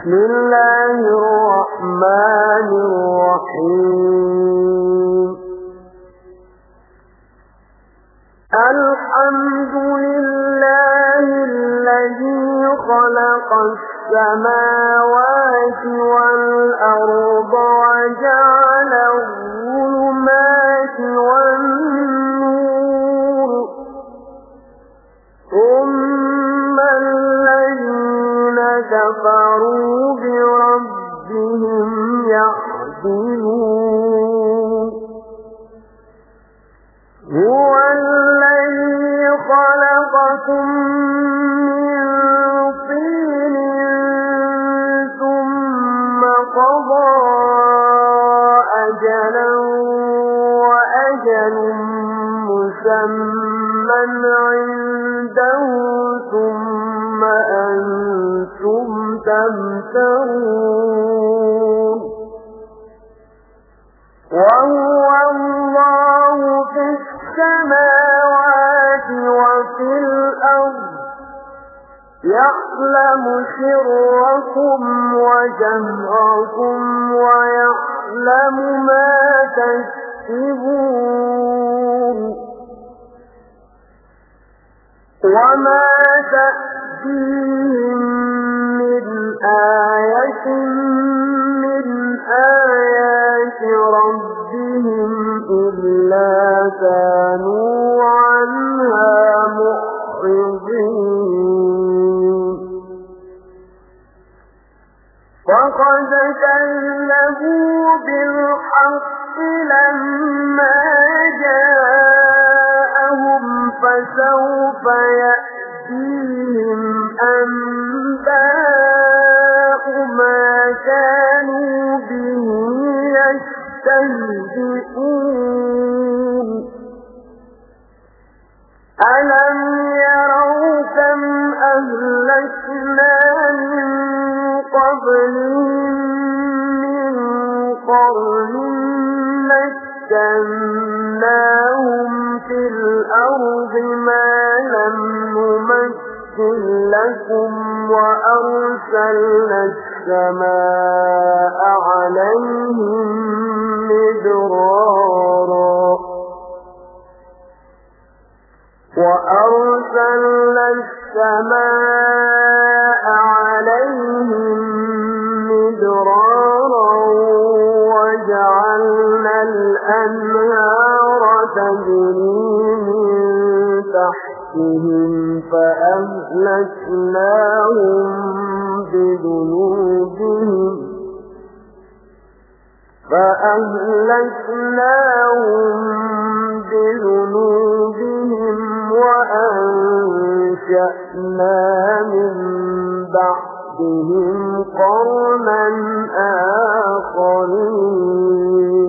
بسم الله الرحمن الرحيم. الحمد لله الذي خلق السماوات والأرض وجعل كفروا بربهم يعدلون. هو الذي خلقكم من طين ثم قضى أجلا وأجل مسمى عنده وهو الله في السماوات وفي الأرض يعلم سركم وجهركم ويعلم ما تكسبون وما تأتيهم آية من آيات ربهم إلا كانوا عنها معرضين. فقد كذبوا بالحق لما جاءهم فسوف يأتيهم أنباء ما كانوا به يستهزئون. ألم يروا كم أهلكنا من قبلهم من قرن مكناهم في الأرض ما لم نمكن لكم وأرسلنا السماء عليهم مدرارا. وأرسلنا السماء عليهم مدرارا وجعلنا الأنهار تجري تحتهم فأهلكناهم بذنوبهم فأهلكناهم بذنوبهم وأنشأنا من بعدهم قرنا آخرين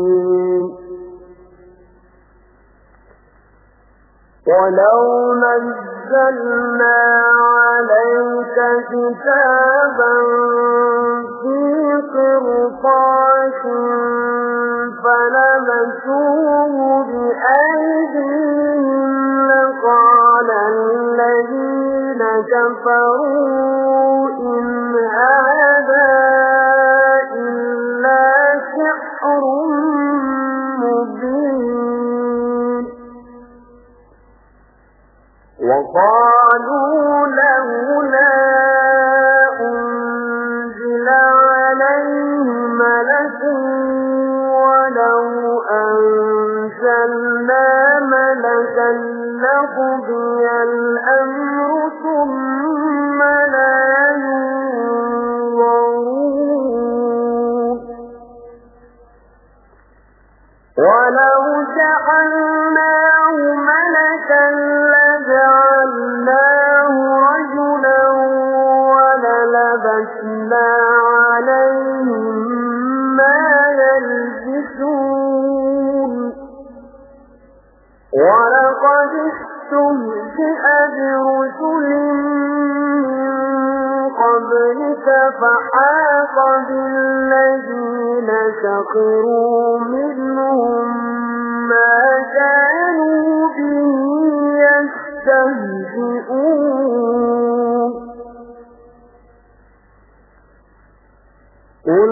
ولو نزلنا عليك كتابا في قرطاس فلمسوه بأيديهم لقال الذين كفروا إن هذا وقالوا لولا أنزل عليه ملك ولو أنزلنا ملكا لقضي الأمر قد من قبلك فحاق بالذين سخروا منهم ما كانوا به يستهزئون. قل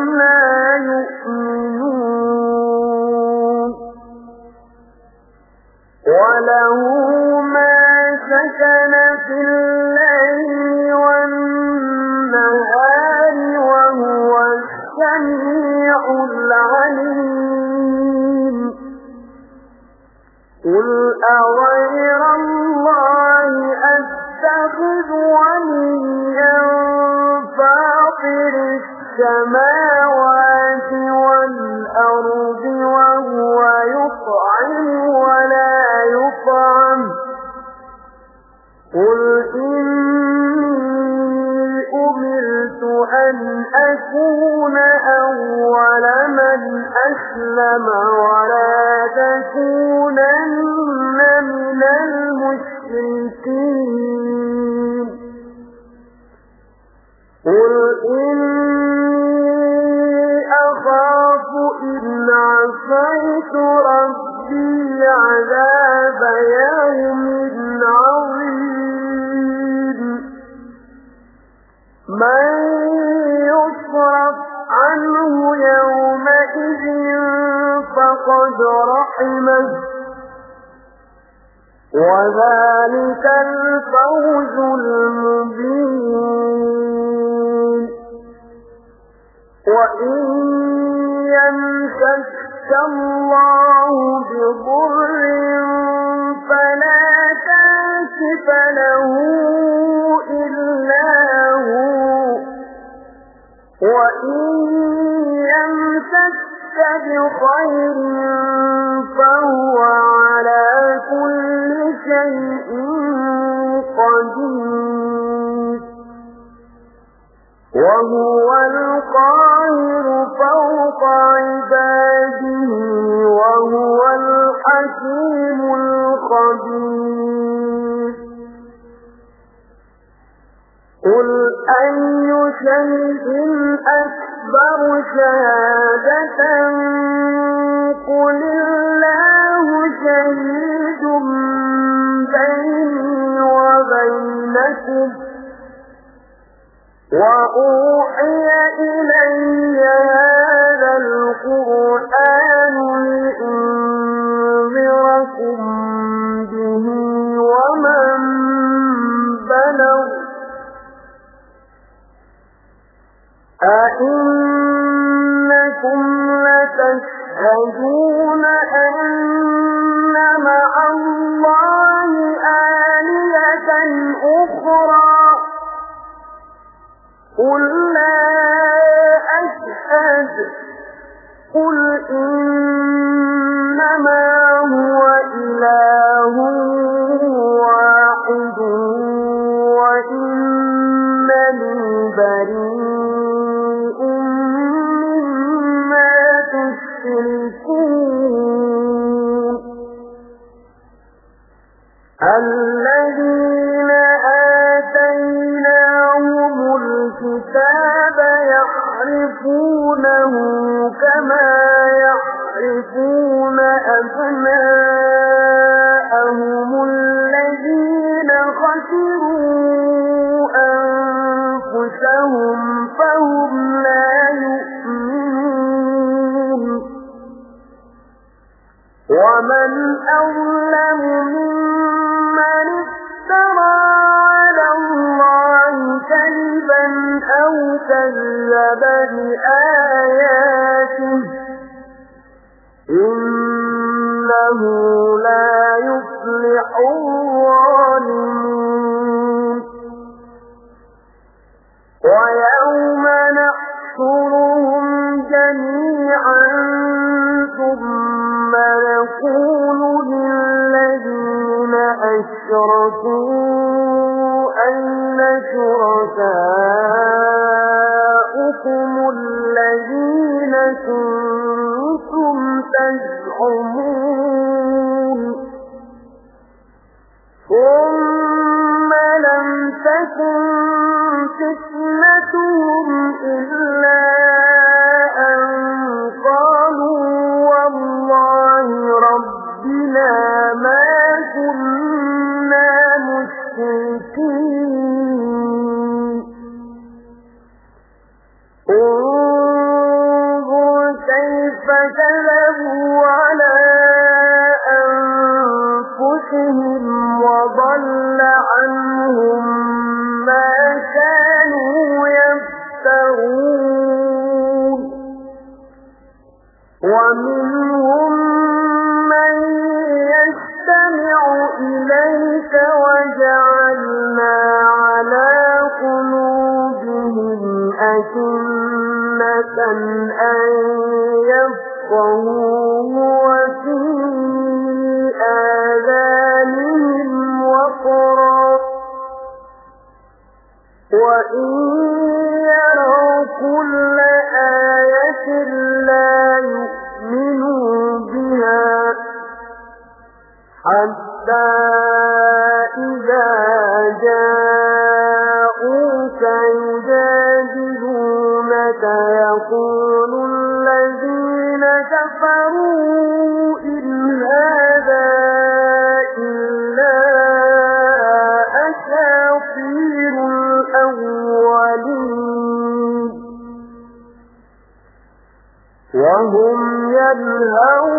أُخْرَى. قُل لَّا أَشْهَدُ. قُلْ إِنَّمَا هُوَ إِلَٰهٌ كما يعرفون أبناءهم الذين خسروا أنفسهم فهم لا يؤمنون. ومن أولى كذب بآياته إنه لا يفلح الظالمين ويوم نحشرهم جميعا ثم نقول للذين أشركوا أين شركاؤهم شركاؤكم الذين كنتم تزعمون. ثم لم تكن ومنهم من يستمع إليك وجعلنا على قلوبهم أكنة أن يفقهوه وفي آذانهم وقرا. وإن حتى إذا جاءوك يجادلونك يقول الذين كفروا إن هذا إلا أساطير الأولين وهم ينهون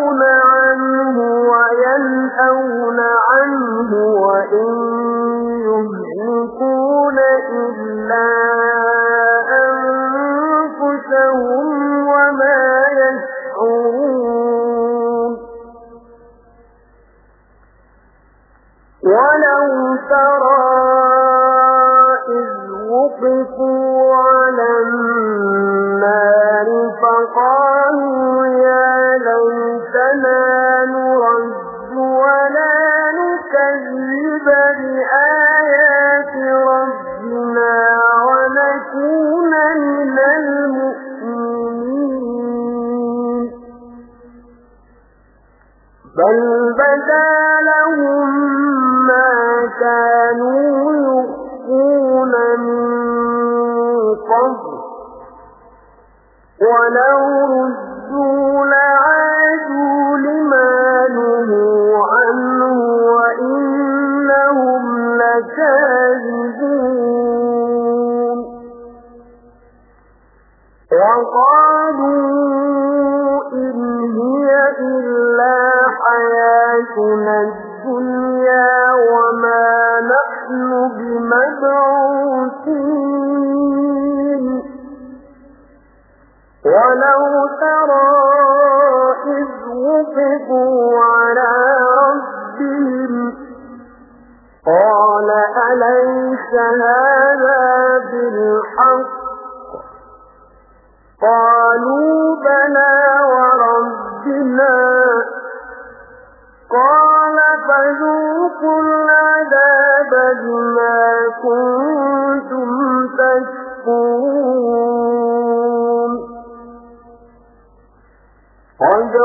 وقالوا إن هي إلا حياتنا وقفوا على ربهم. قال أليس هذا بالحق؟ قالوا بلى وربنا. قال فذوقوا العذاب بما كنتم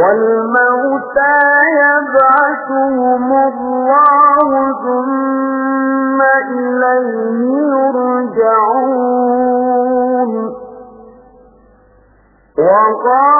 والموتى يبعثهم الله ثم إليه يرجعون. وقال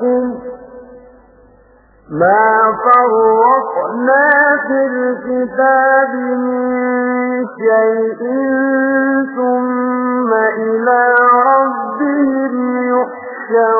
لكم ما فرقنا في الكتاب من شيء ثم إلى ربهم يحشرون.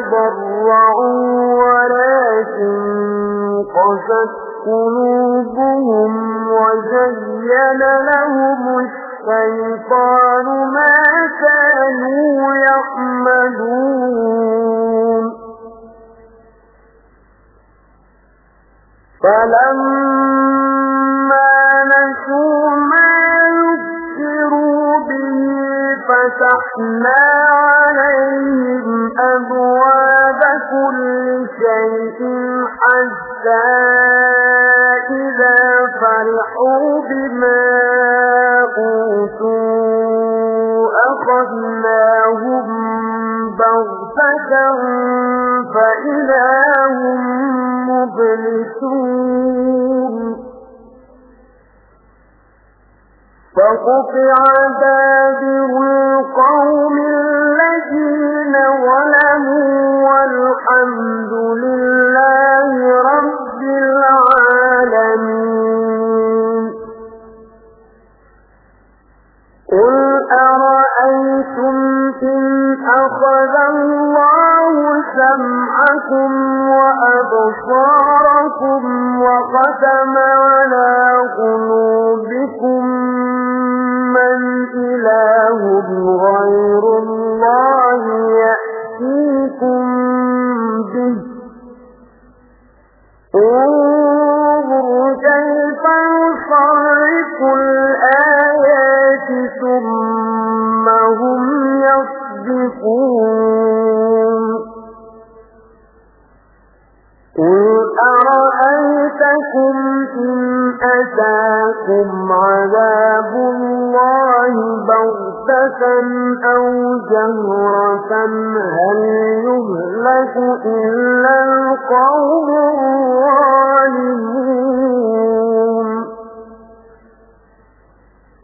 تضرعوا ولكن قست قلوبهم وزين لهم الشيطان ما كانوا يعملون. فلما نسوا ما يذكروا به فتحنا كل شيء حتى إذا فرحوا بما أوتوا أخذناهم بغتة فإذا هم مبلسون فقطع دابر القوم والحمد لله رب العالمين. قل أرأيتم إن أخذ الله سمعكم وأبصاركم وختم على قلوبكم من إله غير الله نصرف الآيات ثم هم يصدقون. قل أرأيتكم إن أتاكم عذاب الله بغتة أو جهرة؟ هل يهلك إلا القوم الظالمون؟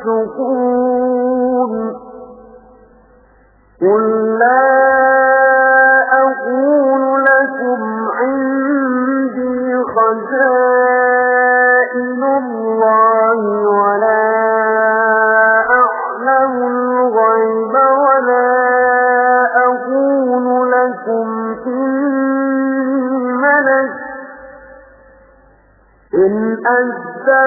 يفسقون. قل لا أقول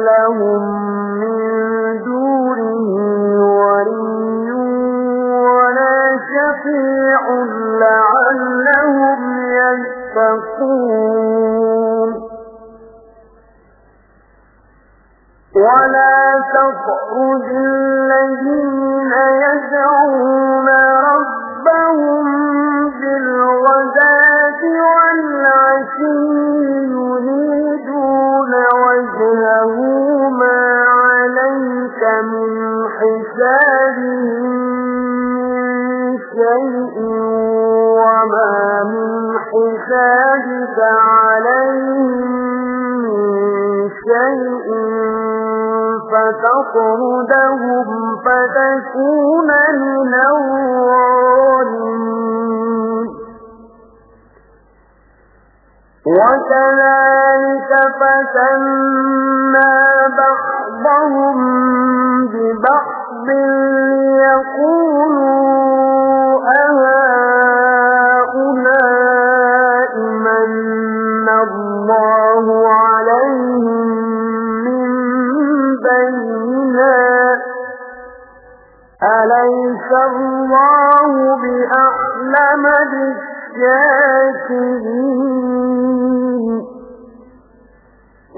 لهم من دونه ولي ولا شفيع لعلهم يتقون. ولا تطرد الذين يدعون ربهم بالغداة والعشي له ما عليك من حسابهم من شيء وما من حسابك عليهم فتطردهم فتكون من الله وكذلك فسمى بعضهم ببعض ليقولوا أهؤلاء من الله عليهم من بيننا؟ أليس الله بأعلم بالشاكرين؟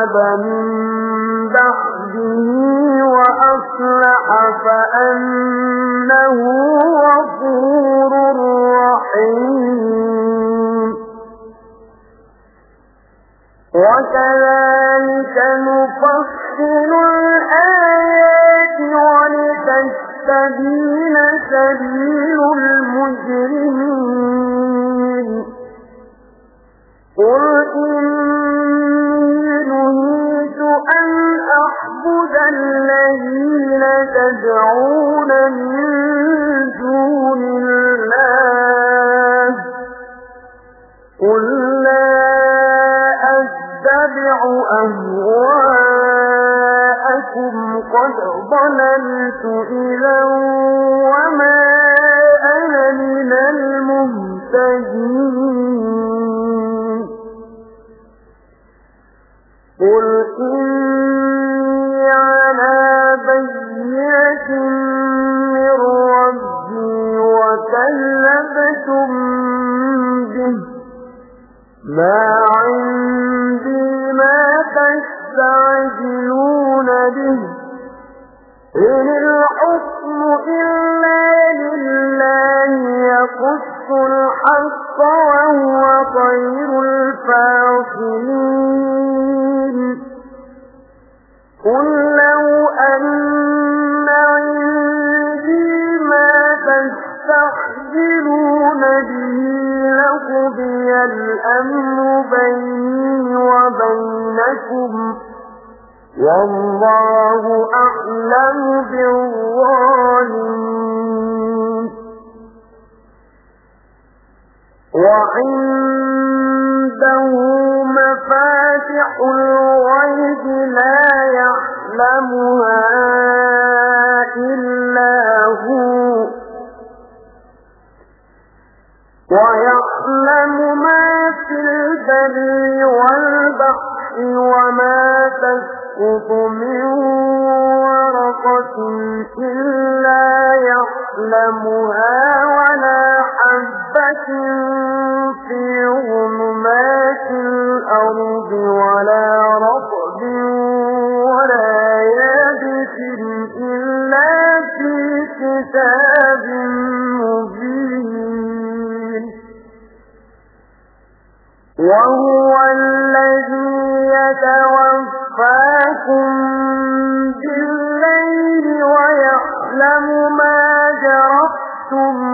عذاب أَخَذْتُم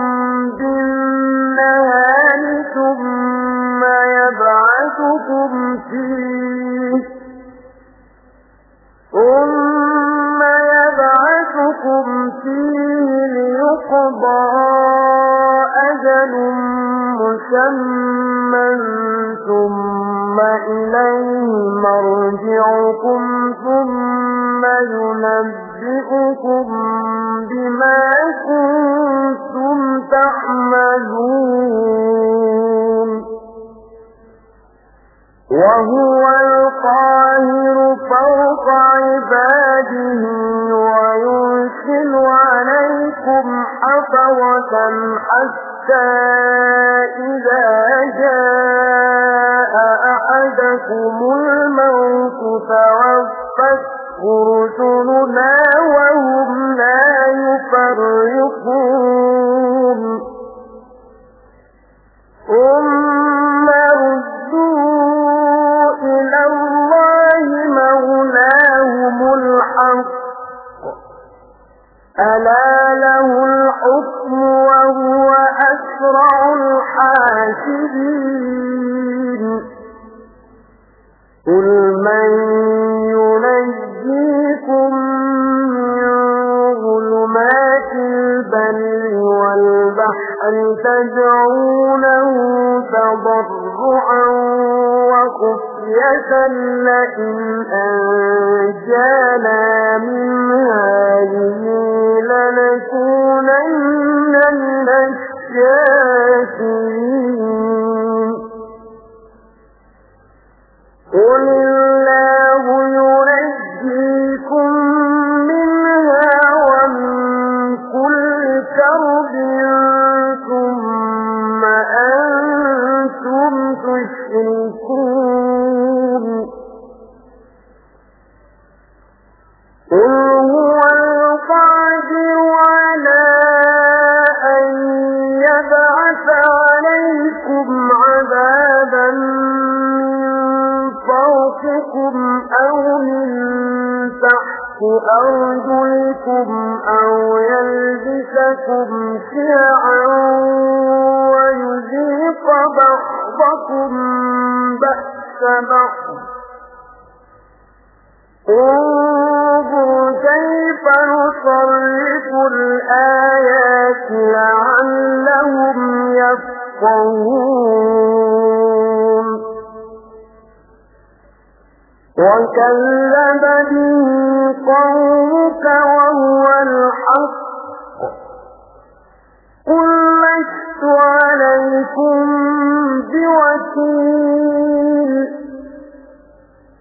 بوكيل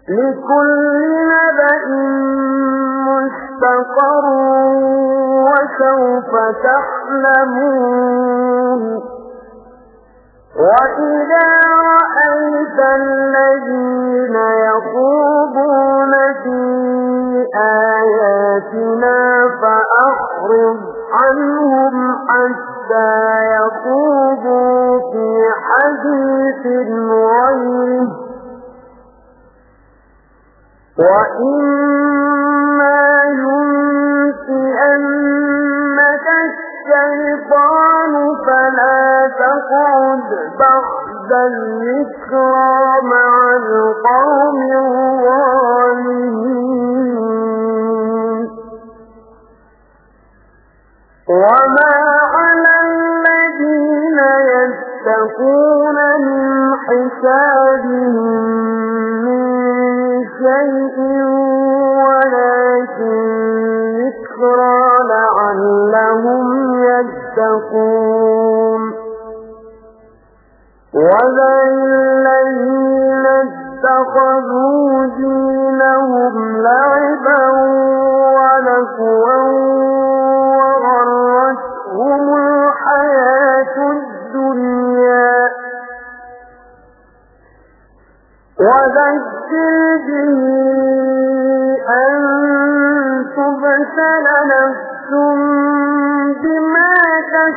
لكل نبأ مستقر وسوف تحلمون وإذا رأيت الذين يخوضون في آياتنا فأخرج عنهم حتى يخوضوا. حديث غيره. وإما ينسئنك الشيطان فلا تقعد بعد الذكرى مع القوم الظالمين. يتقون وذل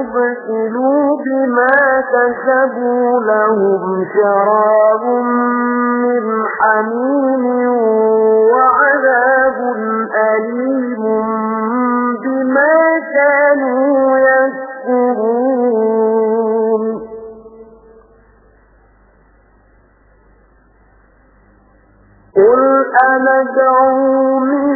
أبسلوا بما كسبوا لهم شراب من حميم وعذاب أليم بما كانوا يكفرون قل أندعو من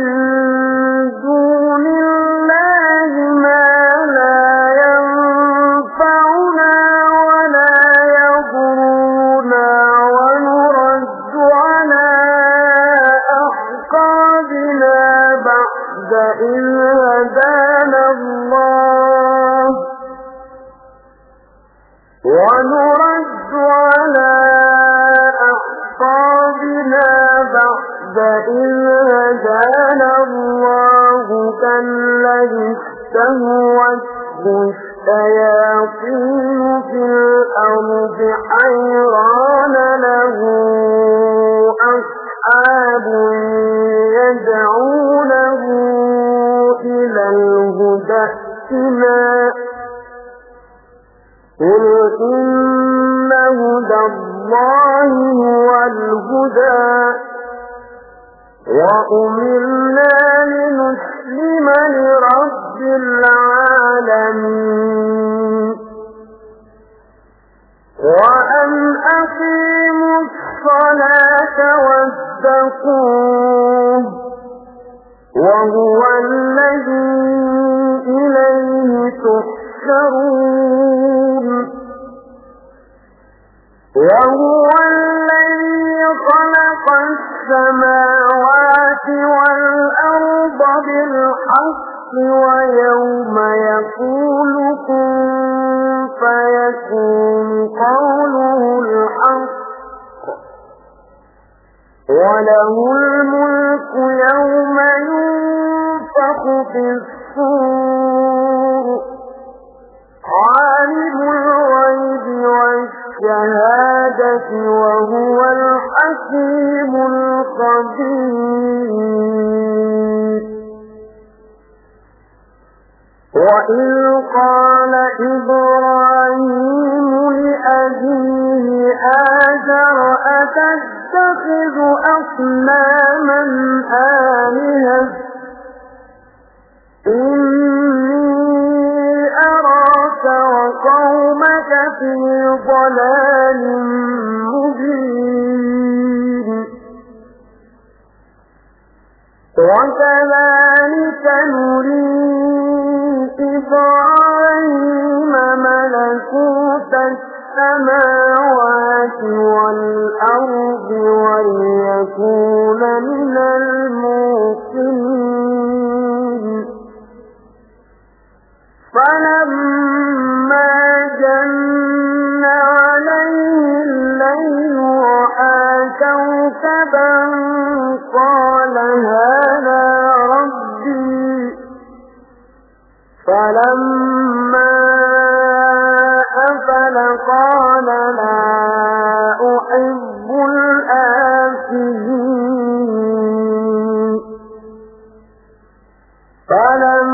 فلما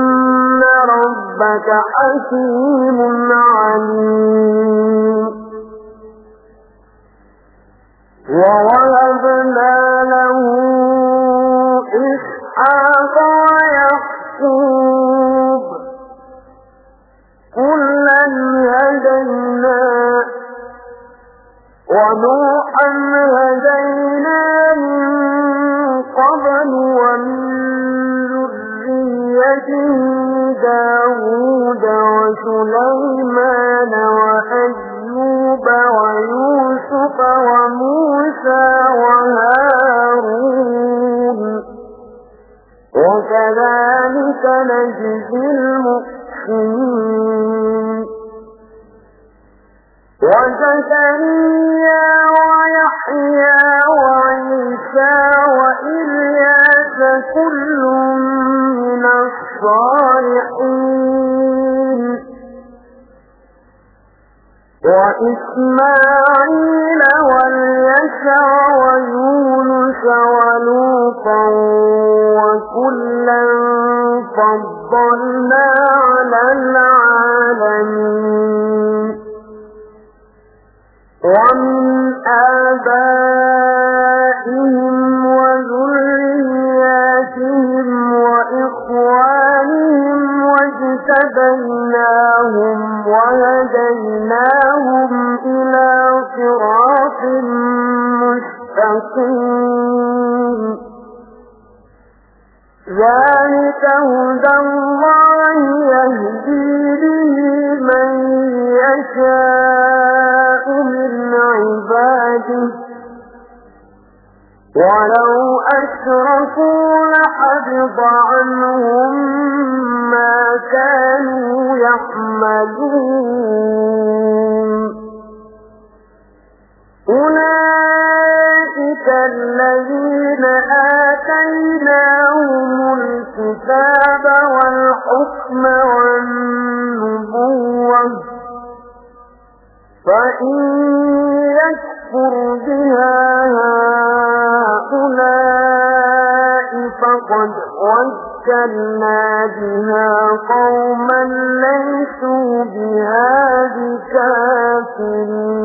ربك حكيم عليم. ووهبنا له إسحاق ويعقوب. كلا هدينا ونوحا نجزي المحسنين. وزكريا ويحيى وعيسى وإلياس كل من الصالحين. وإسماعيل واليسع ويونس ولوطا وكلا فضلنا على العالمين. ومن آبائهم واجتبيناهم وهديناهم إلى صراط مستقيم ذلك هدى الله يهدي ولو أشركوا لحبط عنهم ما كانوا يحملون أولئك الذين آتيناهم الكتاب والحكم والنبوة فإن يكفر بها وكلنا بها قوما ليسوا بها بكافرين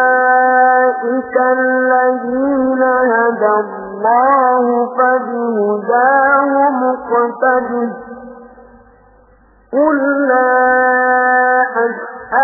أولئك الذين هدى الله فبهداه مقتده قل لا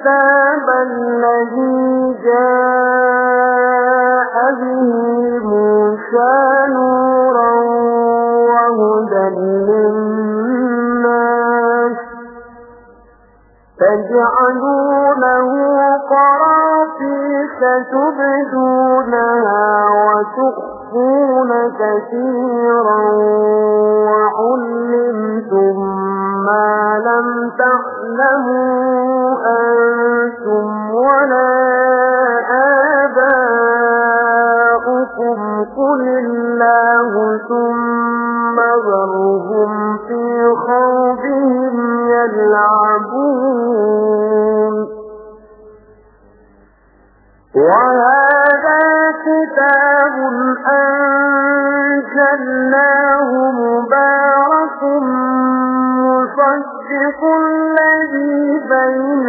الكتاب الذي جاء به موسى نورا وهدى للناس تجعلونه قراطيس تبدونها وتخفون كثيرا وعلمتم ما لم تعلموا ولا آباؤكم. قل الله ثم ذرهم في خوضهم يلعبون. وهذا كتاب أنزلناه مبارك مصدق الذي بين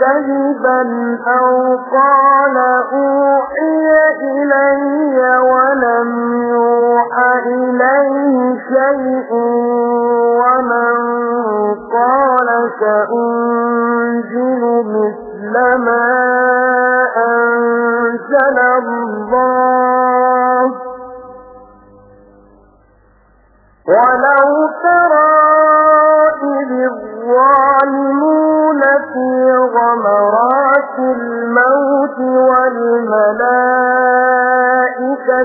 كذبا أو قال أوحي إلي ولم يوح إليه شيء ومن قال سأنزل مثل ما أنزل الله. ولو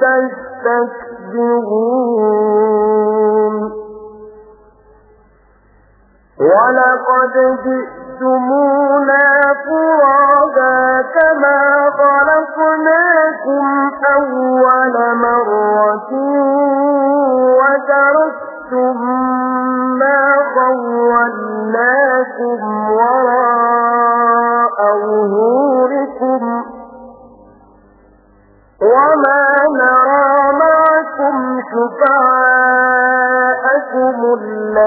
تستكبرون. ولقد جئتمونا فرادا كما خلقناكم أول مرة وتركتم ما خولناكم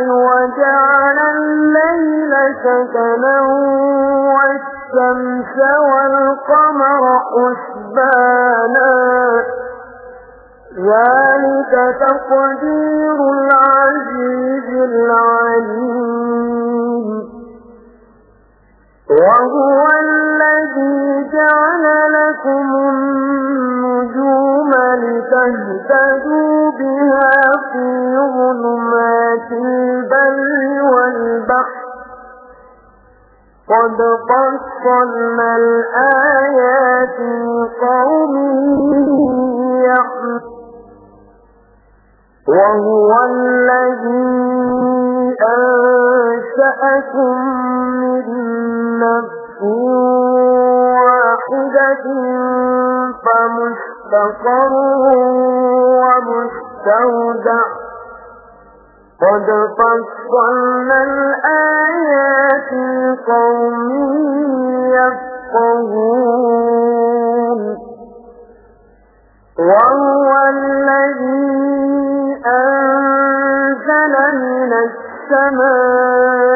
وجعل الليل سكنا والشمس والقمر حسبانا. ذلك تقدير العزيز العليم. وهو الذي جعل لكم لتهتدوا بها في ظلمات البر والبحر. قد فصلنا الآيات لقوم يعلمون وهو الذي أنشأكم من نفس واحدة. فمستقر ومستودع قد فصلنا الآيات لقوم يفقهون. وهو الذي أنزل من السماء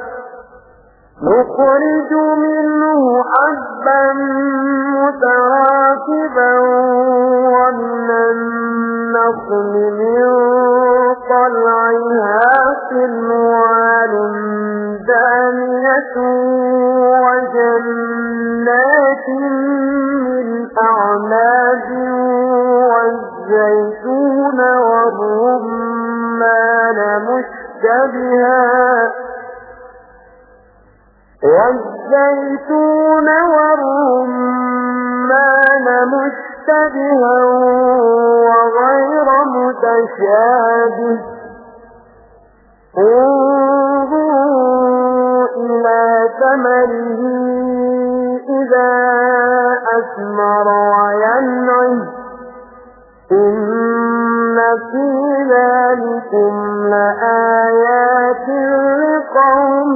نخرج منه حبا متراكبا ومن النخل من طلعها سنوان دانية وجنات من أعناب والزيتون والرمان مشتبها والزيتون والرمان مشتبها وغير متشابه. انظروا إلى ثمره إذا أثمر وينعه. إن في ذلكم لآيات لقوم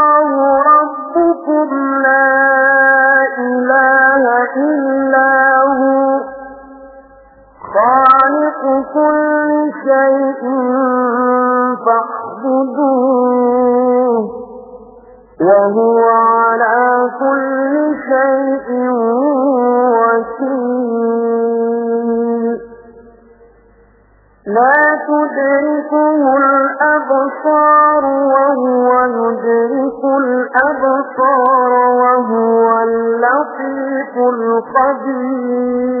شيء فاعبدوه وهو على كل شيء وكيل. لا تدركه الأبصار وهو يدرك الأبصار وهو اللطيف الخبير.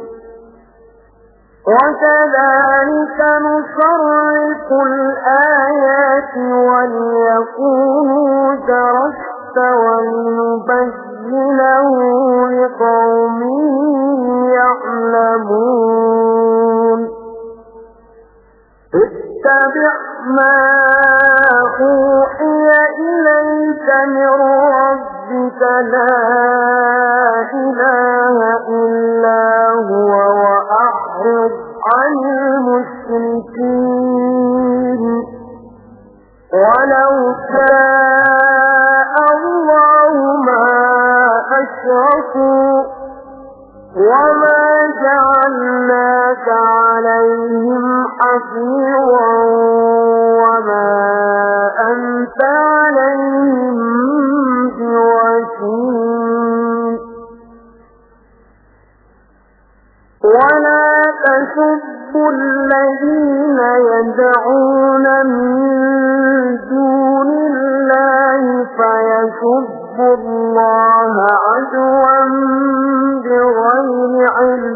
وكذلك نصرف الآيات وليكونوا درست ولنبينه لقوم يعلمون. اتبع ما أوحي إليك من ربك لا إله إلا هو وأعرض حفيظا وما أنت عليهم بوكيل ولا تسبوا الذين يدعون من دون الله فيسبوا الله عدوا بغير علم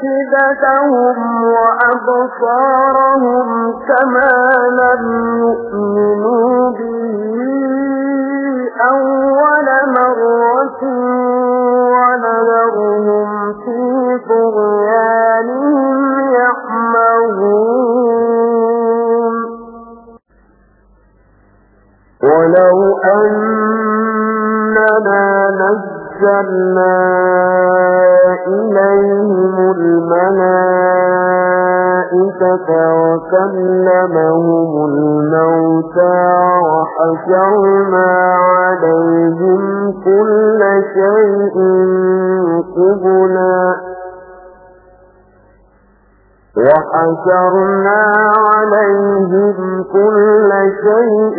أفئدتهم وأبصارهم كما لم يؤمنوا به أول مرة ونذرهم في طغيانهم يحمهون. ولو أننا نزلنا إليهم الملائكة وكلمهم الموتى وحشرنا عليهم كل شيء قبلا وحشرنا عليهم كل شيء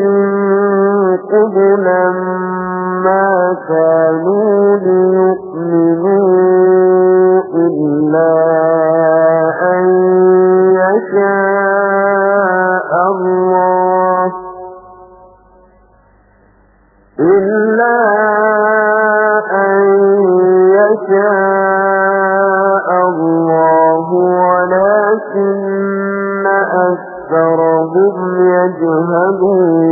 قبلا ما كانوا ليؤمنوا إلا أن يشاء الله إلا أن يشاء الله ولكن أكثرهم يجهلون.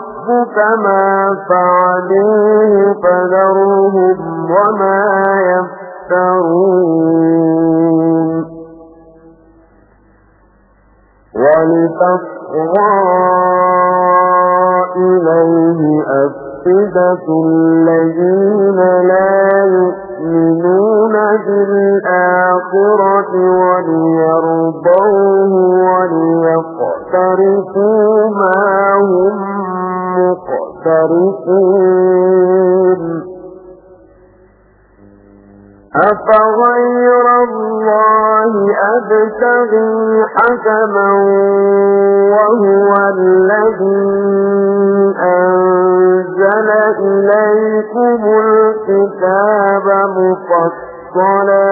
ربك ما فعلوه فذرهم وما يفترون ولتصغى إليه أفئدة الذين لا يؤمنون بالآخرة وليرضوه وليقترفوا ما هم مقترفون. أفغير الله أبتغي حكما وهو الذي أنزل إليكم الكتاب مفصلا.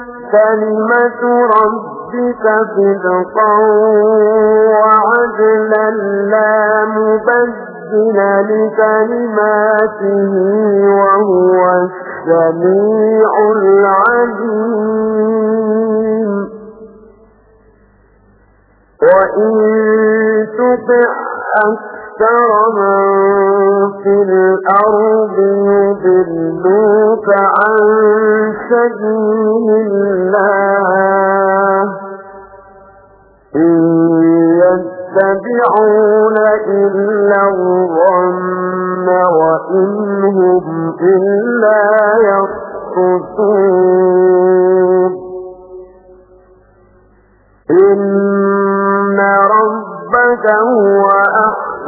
كلمة ربك صدقا وعدلا لا مبدل لكلماته وهو السميع العليم. وإن تطع أكثر من في الأرض يضلوك عن سبيل الله إن يتبعون إلا الظن وإن هم إلا يخرصون إن ربك هو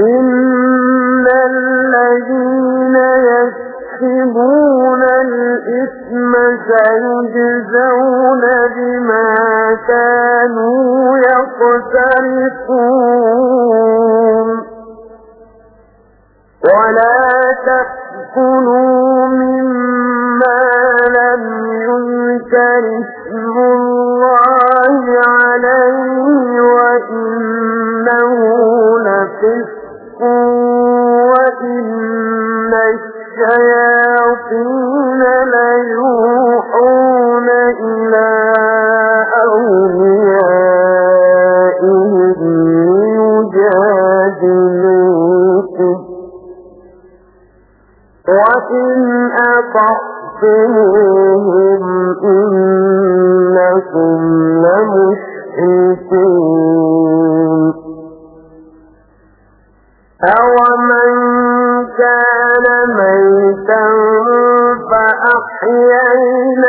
إن الذين يكسبون الإثم سيجزون بما كانوا يقترفون ولا تأكلوا مما لم ينكر وإن أطعتموهم إنكم لمشركون أومن كان ميتا فأحييناه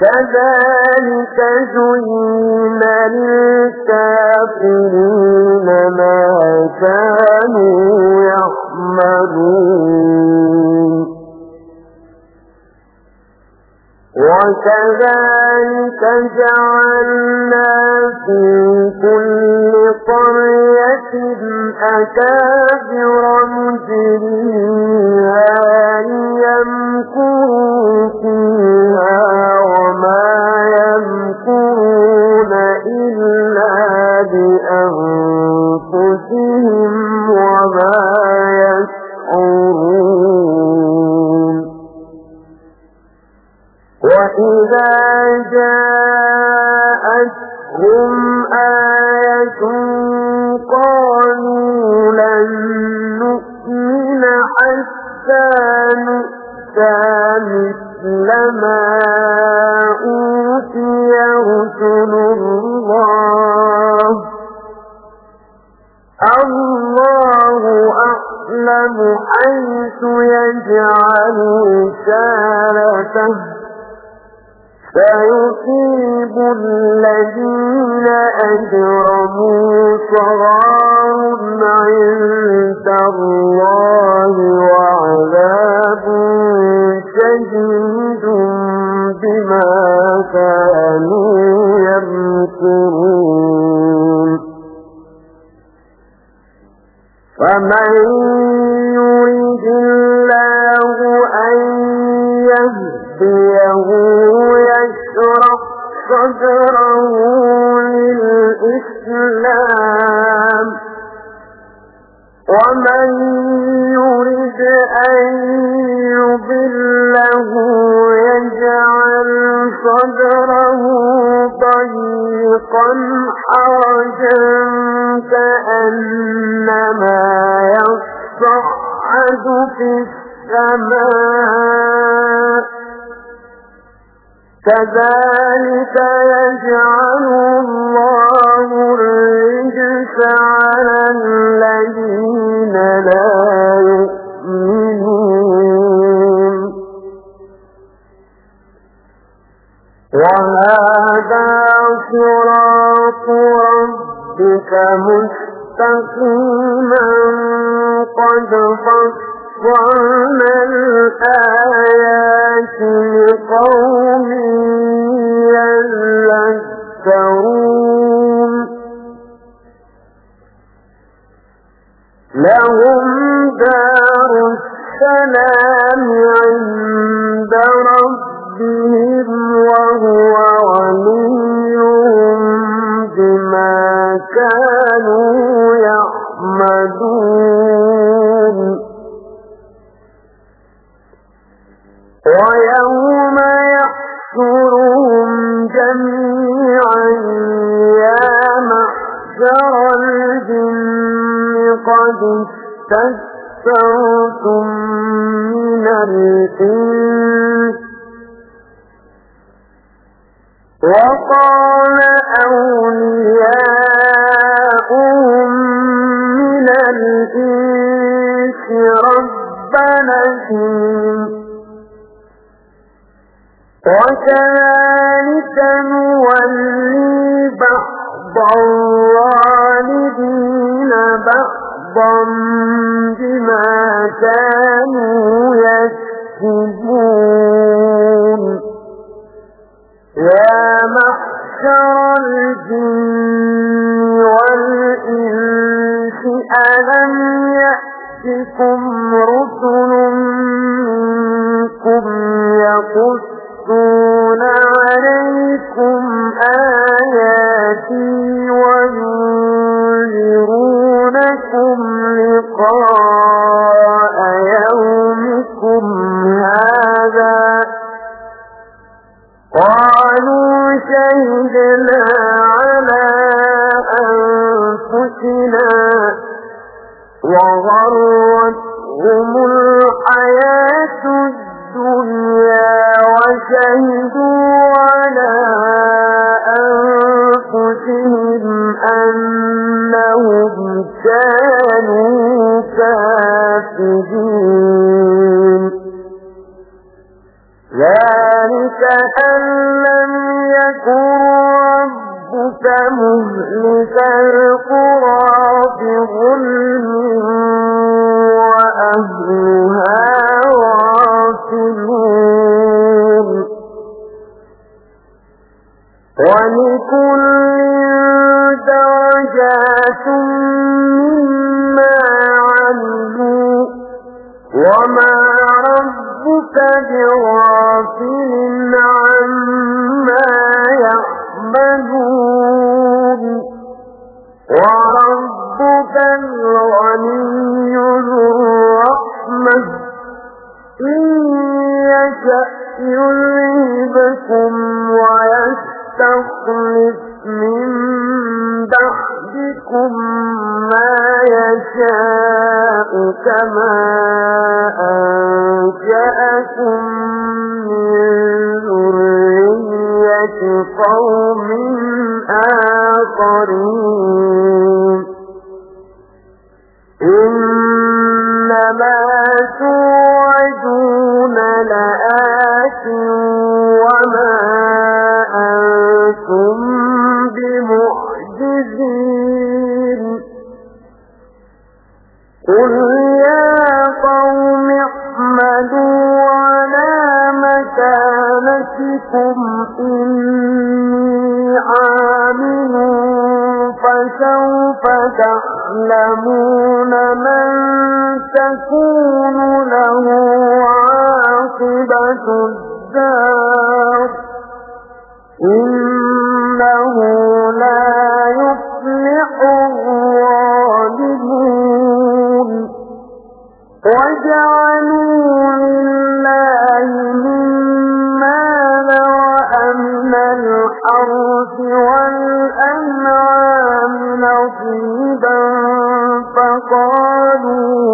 كذلك زين للكافرين ما كانوا يعملون وكذلك جعلنا في كل قرية أكابر مجرميها ليمكروا فيها وما يمكرون إلا بأنفسهم وما يشعرون. وإذا جاءتهم آية أن الكفار إنه لا يفلح الظالمون. وجعلوا لله مما ذرأ من الحرث والأنعام نصيبا فقالوا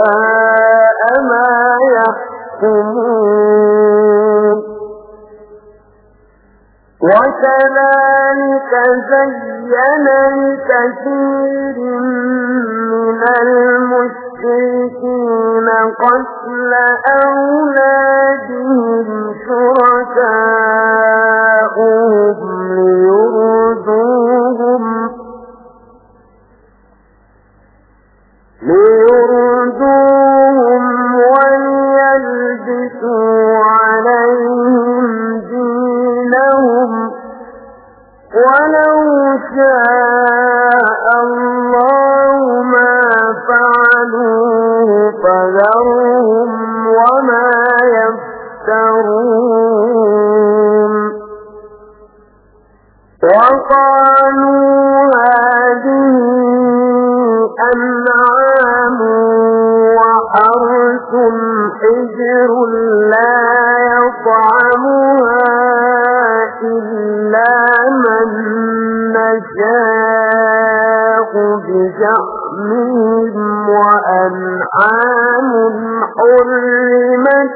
يحكمون وكذلك زين لكثير من المشركين قتل أولادهم شركاؤهم حجر لا يطعمها إلا من نشاء بزعمهم وأنعام حرمت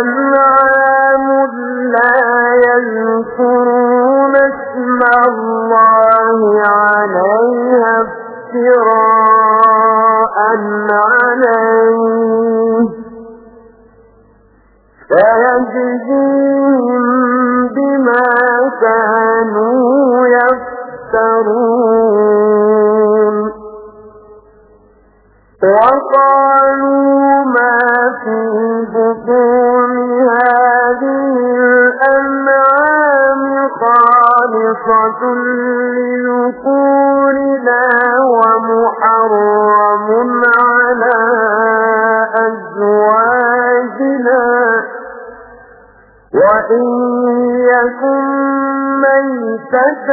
وأنعام لا يذكرون اسم الله عليها افتراء عليه. وقالوا ما في بطون هذه الأنعام خالصة لذكورنا ومحرم على أزواجنا وإن يكن ميتة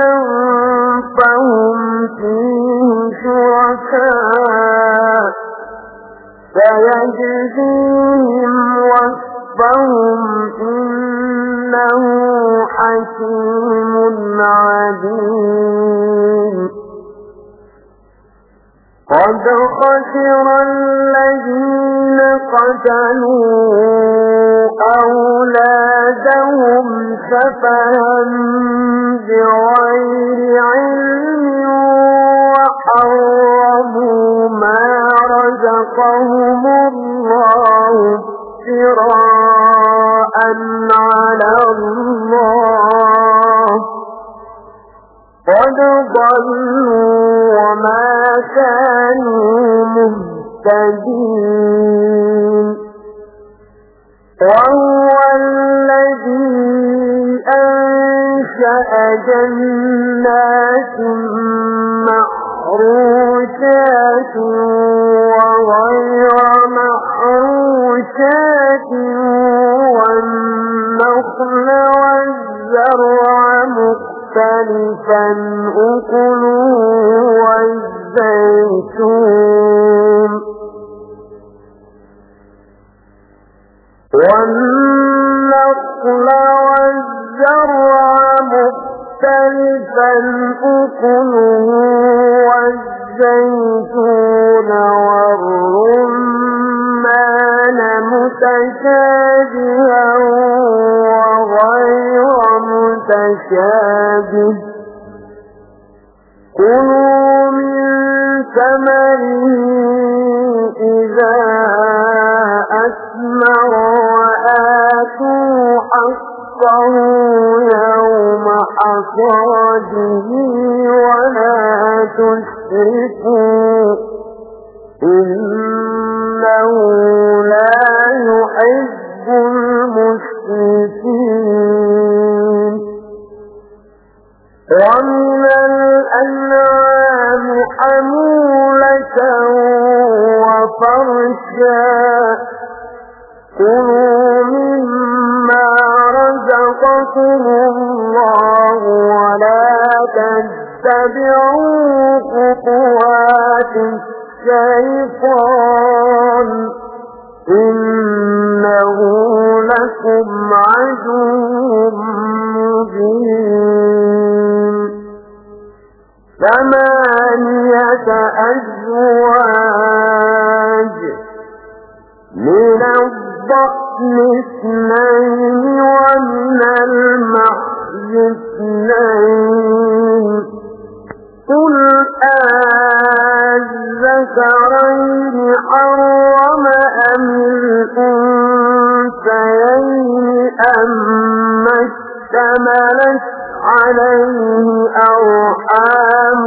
فهم فيه شركاء فيجزيهم وصفهم إنه حكيم عليم. قد خسر الذين قتلوا أولادهم سفها بغير علم وحرموا رزقهم الله افتراء على الله. قد ضلوا وما كانوا مهتدين. وهو الذي أنشأ جنات محروشات وغير محروشات والنخل والزرع مختلفا أكله والزيتون والنخل والزرع مختلفا أكله متشابه كلوا من ثمره إذا أثمر وآتوا حقه يوم حصاده ولا تشركوا. إنه كلوا مما رزقكم الله ولا تتبعوا خطوات الشيطان. إنه لكم عدو مبين. ثمانية أزواج. الضأن اثنين ومن المعز اثنين قل الذكرين حرم أم الأنثيين أم اشتملت عليه أرحام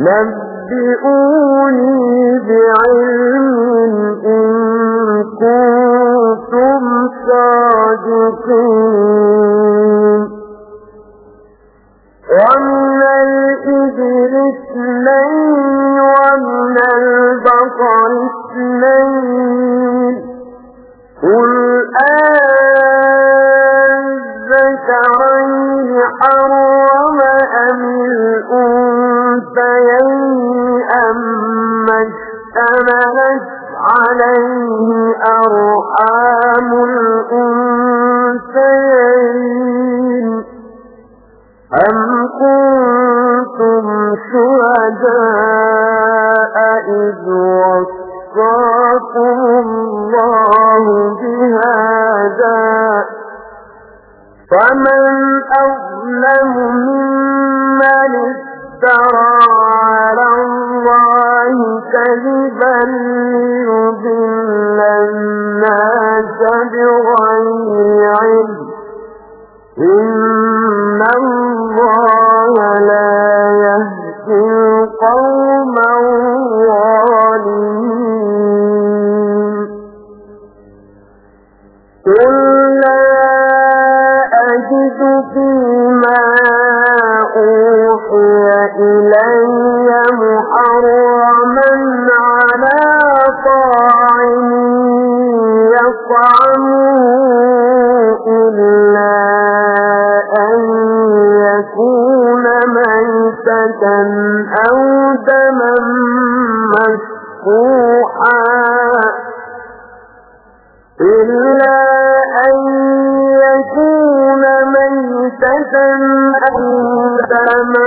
الأنثيين نبئوني بعلم إن كنتم صادقين اشتملت عليه أرحام الأنثيين. أم كنتم شهداء إذ وصاكم الله بهذا؟ فمن أظلم ممن كذبا ليضل الناس بغير علم. إن الله لا ميتة أو دما مسفوحا إلا أن يكون ميتة أو دما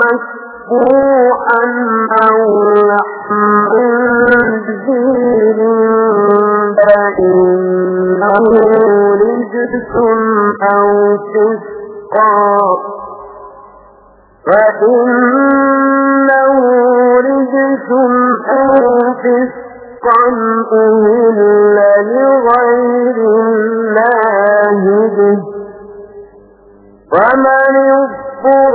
مسفوحا أو لحم فإنه رجس أو فسقا فإنه رجس أو فسقا أهل لغير الله به ومن اضطر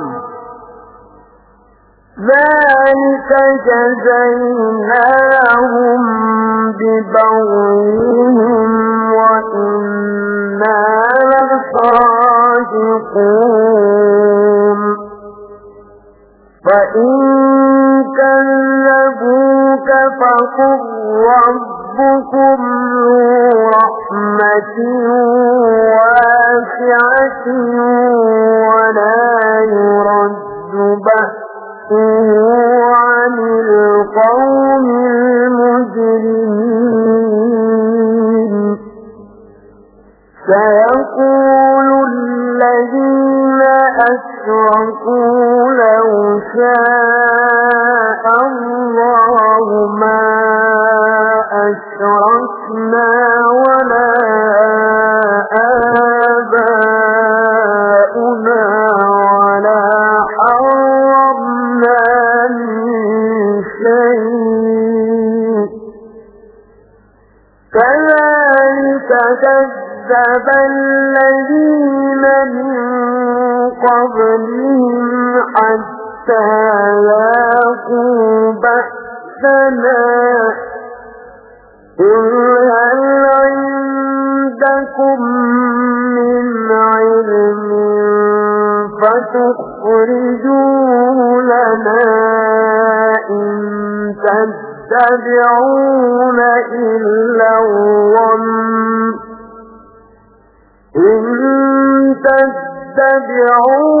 ذلك جزيناهم ببغيهم وإنا لصادقون. فإن كذبوك فقل ربكم ذو رحمة واسعة ولا يرد بأس عن القوم المجرمين. سيقول الذين أشركوا لو شاء الله ما أشركنا كذب الذين من قبلهم حتى لاقوا بأسنا. قل هل عندكم من علم فتخرجوه لنا إن تتبعون إلا الرمز اتبعوا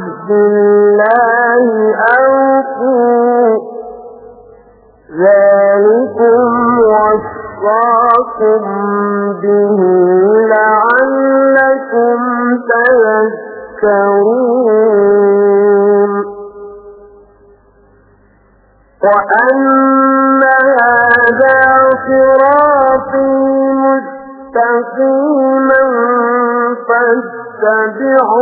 بالله أنفوا ذلكم وصاكم به لعلكم تذكرون. وأن هذا صراطي مستقيما فاتبعوه.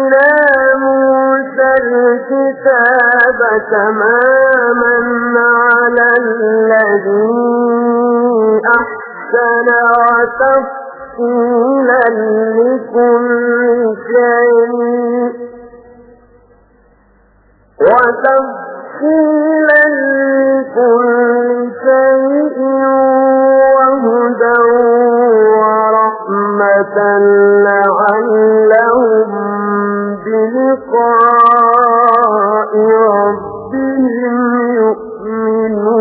الكتاب تماما على الذي أحسن وتفصيلا لكل شيء. وتفصيلا لكل شيء وهدى ورحمة لعلهم بلقاء. ربهم يؤمنون.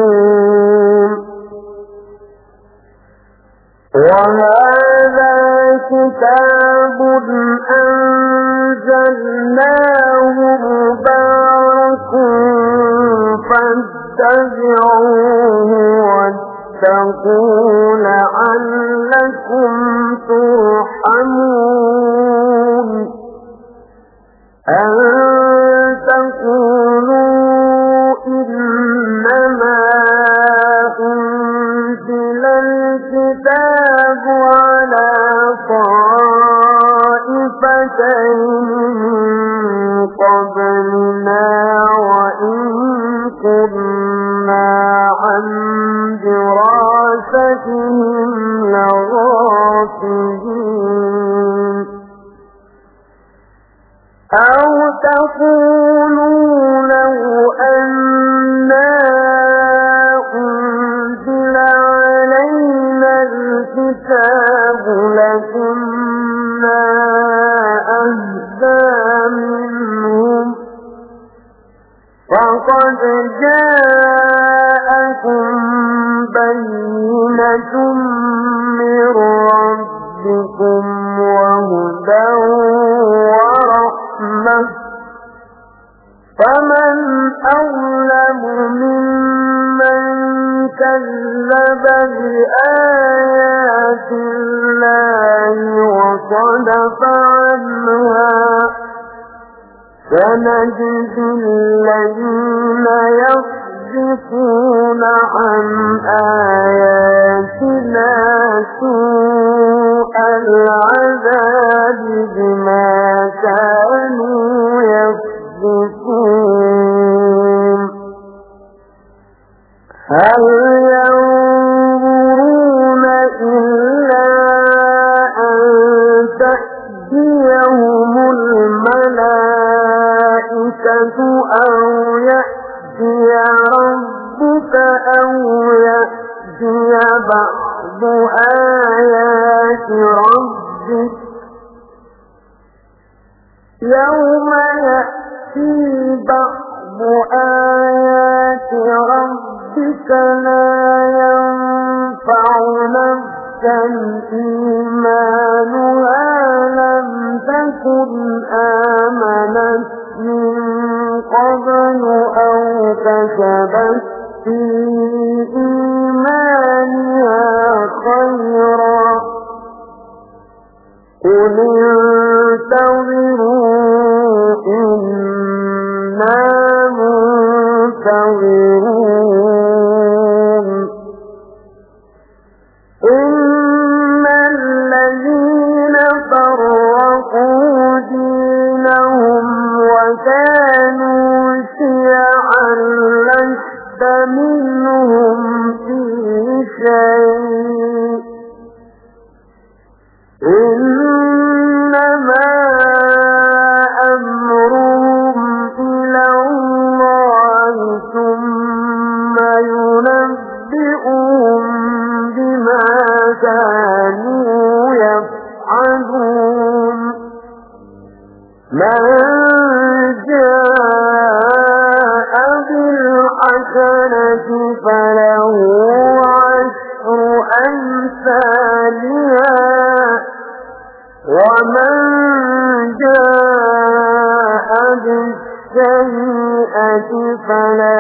وهذا كتاب أنزلناه مبارك فاتبعوه واتقوا لعلكم ترحمون. أن دراستهم لغافلين أمثالها ومن جاء بالسيئة فلا